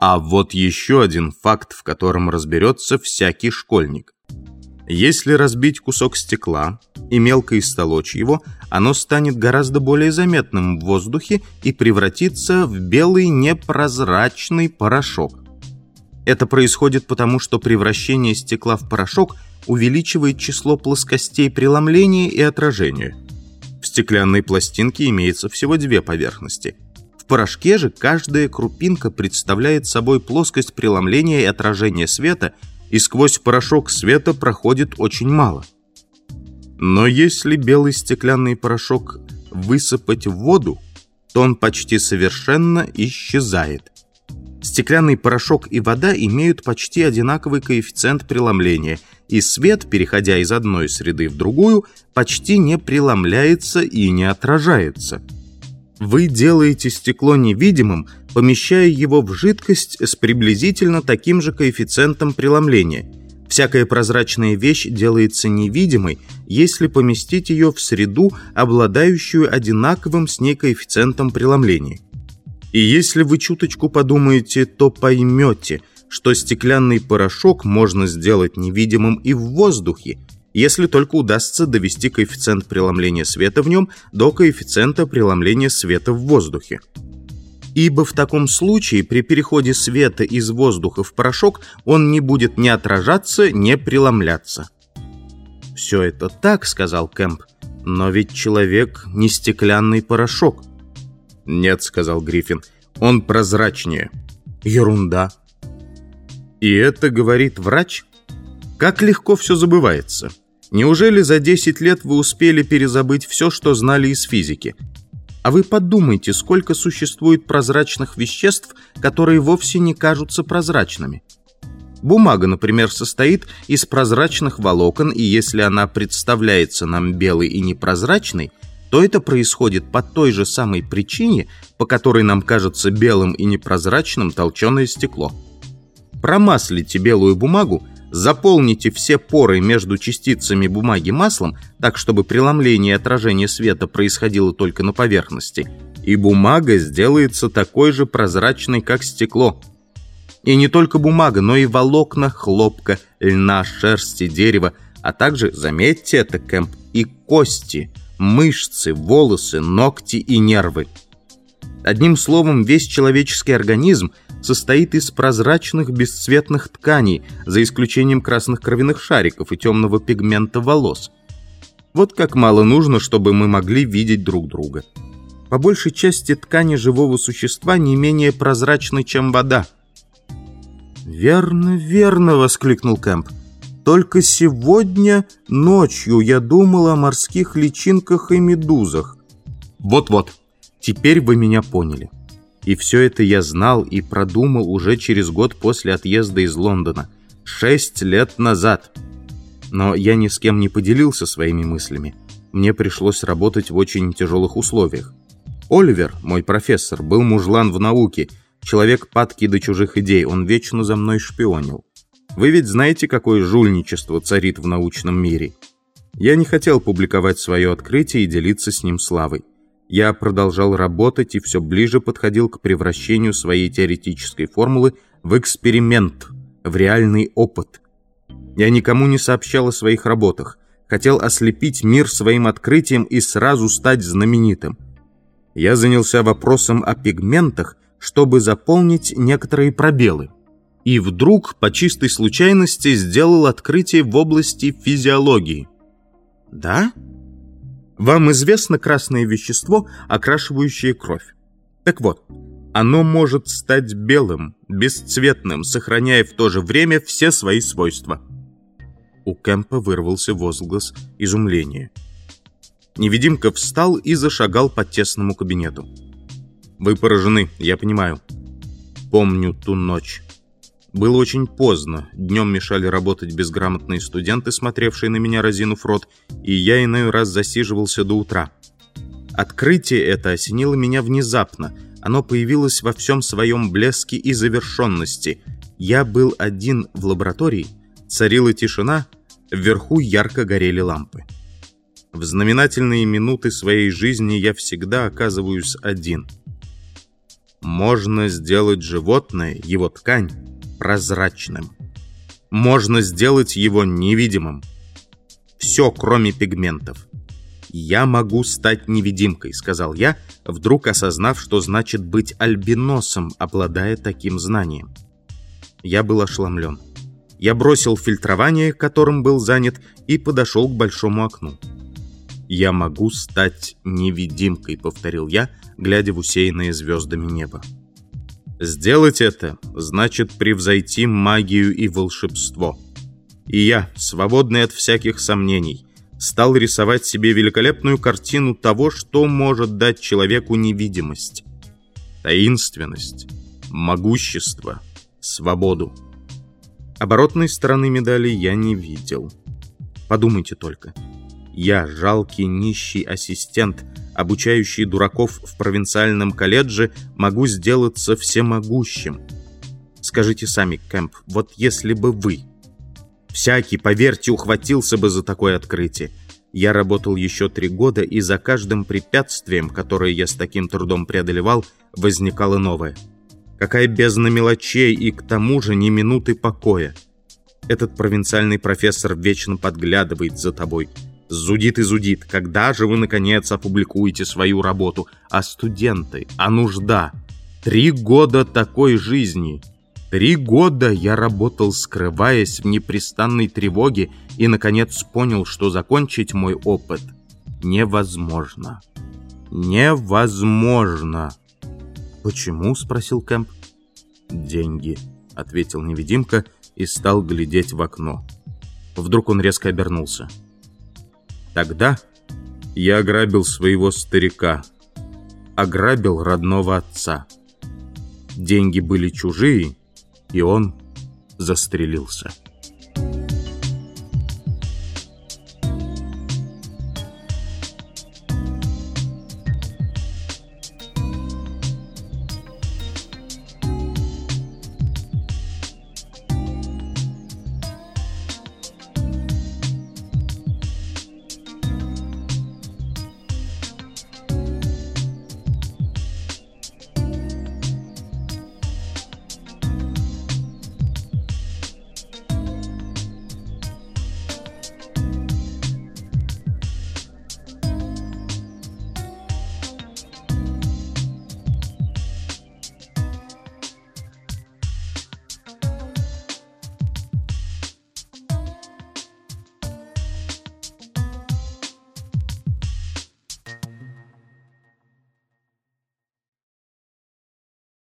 А вот еще один факт, в котором разберется всякий школьник. Если разбить кусок стекла и мелко истолочь его, оно станет гораздо более заметным в воздухе и превратится в белый непрозрачный порошок. Это происходит потому, что превращение стекла в порошок увеличивает число плоскостей преломления и отражения. В стеклянной пластинке имеется всего две поверхности. Порошке же каждая крупинка представляет собой плоскость преломления и отражения света, и сквозь порошок света проходит очень мало. Но если белый стеклянный порошок высыпать в воду, то он почти совершенно исчезает. Стеклянный порошок и вода имеют почти одинаковый коэффициент преломления, и свет, переходя из одной среды в другую, почти не преломляется и не отражается. Вы делаете стекло невидимым, помещая его в жидкость с приблизительно таким же коэффициентом преломления. Всякая прозрачная вещь делается невидимой, если поместить ее в среду, обладающую одинаковым с ней коэффициентом преломления. И если вы чуточку подумаете, то поймете, что стеклянный порошок можно сделать невидимым и в воздухе, если только удастся довести коэффициент преломления света в нем до коэффициента преломления света в воздухе. Ибо в таком случае при переходе света из воздуха в порошок он не будет ни отражаться, ни преломляться. «Все это так», — сказал Кэмп, — «но ведь человек не стеклянный порошок». «Нет», — сказал Гриффин, — «он прозрачнее». «Ерунда». «И это говорит врач?» «Как легко все забывается. Неужели за 10 лет вы успели перезабыть все, что знали из физики? А вы подумайте, сколько существует прозрачных веществ, которые вовсе не кажутся прозрачными». Бумага, например, состоит из прозрачных волокон, и если она представляется нам белой и непрозрачной, то это происходит по той же самой причине, по которой нам кажется белым и непрозрачным толченое стекло. Промаслите белую бумагу, заполните все поры между частицами бумаги маслом, так чтобы преломление и отражение света происходило только на поверхности, и бумага сделается такой же прозрачной, как стекло. И не только бумага, но и волокна, хлопка, льна, шерсти, дерева, а также, заметьте это, Кэмп, и кости – мышцы, волосы, ногти и нервы. Одним словом, весь человеческий организм состоит из прозрачных бесцветных тканей, за исключением красных кровяных шариков и темного пигмента волос. Вот как мало нужно, чтобы мы могли видеть друг друга. По большей части ткани живого существа не менее прозрачны, чем вода. «Верно, верно!» — воскликнул Кэмп. Только сегодня ночью я думал о морских личинках и медузах. Вот-вот, теперь вы меня поняли. И все это я знал и продумал уже через год после отъезда из Лондона. Шесть лет назад. Но я ни с кем не поделился своими мыслями. Мне пришлось работать в очень тяжелых условиях. Оливер, мой профессор, был мужлан в науке, человек падкий до чужих идей, он вечно за мной шпионил. Вы ведь знаете, какое жульничество царит в научном мире. Я не хотел публиковать свое открытие и делиться с ним славой. Я продолжал работать и все ближе подходил к превращению своей теоретической формулы в эксперимент, в реальный опыт. Я никому не сообщал о своих работах, хотел ослепить мир своим открытием и сразу стать знаменитым. Я занялся вопросом о пигментах, чтобы заполнить некоторые пробелы и вдруг по чистой случайности сделал открытие в области физиологии. Да? Вам известно красное вещество, окрашивающее кровь. Так вот, оно может стать белым, бесцветным, сохраняя в то же время все свои свойства. У Кэмпа вырвался возглас изумления. Невидимка встал и зашагал по тесному кабинету. «Вы поражены, я понимаю. Помню ту ночь. Было очень поздно, днем мешали работать безграмотные студенты, смотревшие на меня разинув рот, и я иной раз засиживался до утра. Открытие это осенило меня внезапно, оно появилось во всем своем блеске и завершенности. Я был один в лаборатории, царила тишина, вверху ярко горели лампы. В знаменательные минуты своей жизни я всегда оказываюсь один. Можно сделать животное, его ткань, прозрачным. Можно сделать его невидимым. Все, кроме пигментов. «Я могу стать невидимкой», — сказал я, вдруг осознав, что значит быть альбиносом, обладая таким знанием. Я был ошеломлен. Я бросил фильтрование, которым был занят, и подошел к большому окну. «Я могу стать невидимкой», — повторил я, глядя в усеянное звездами небо. Сделать это значит превзойти магию и волшебство. И я, свободный от всяких сомнений, стал рисовать себе великолепную картину того, что может дать человеку невидимость. Таинственность, могущество, свободу. Оборотной стороны медали я не видел. Подумайте только. Я жалкий нищий ассистент, обучающий дураков в провинциальном колледже, могу сделаться всемогущим. Скажите сами, Кэмп, вот если бы вы Всякий, поверьте, ухватился бы за такое открытие. Я работал еще три года, и за каждым препятствием, которое я с таким трудом преодолевал, возникало новое. Какая бездна мелочей и к тому же ни минуты покоя. Этот провинциальный профессор вечно подглядывает за тобой. Зудит и зудит. Когда же вы, наконец, опубликуете свою работу? А студенты? А нужда? Три года такой жизни. Три года я работал, скрываясь в непрестанной тревоге, и, наконец, понял, что закончить мой опыт невозможно. Невозможно. «Почему?» — спросил Кэмп. «Деньги», — ответил невидимка и стал глядеть в окно. Вдруг он резко обернулся. «Тогда я ограбил своего старика, ограбил родного отца. Деньги были чужие, и он застрелился.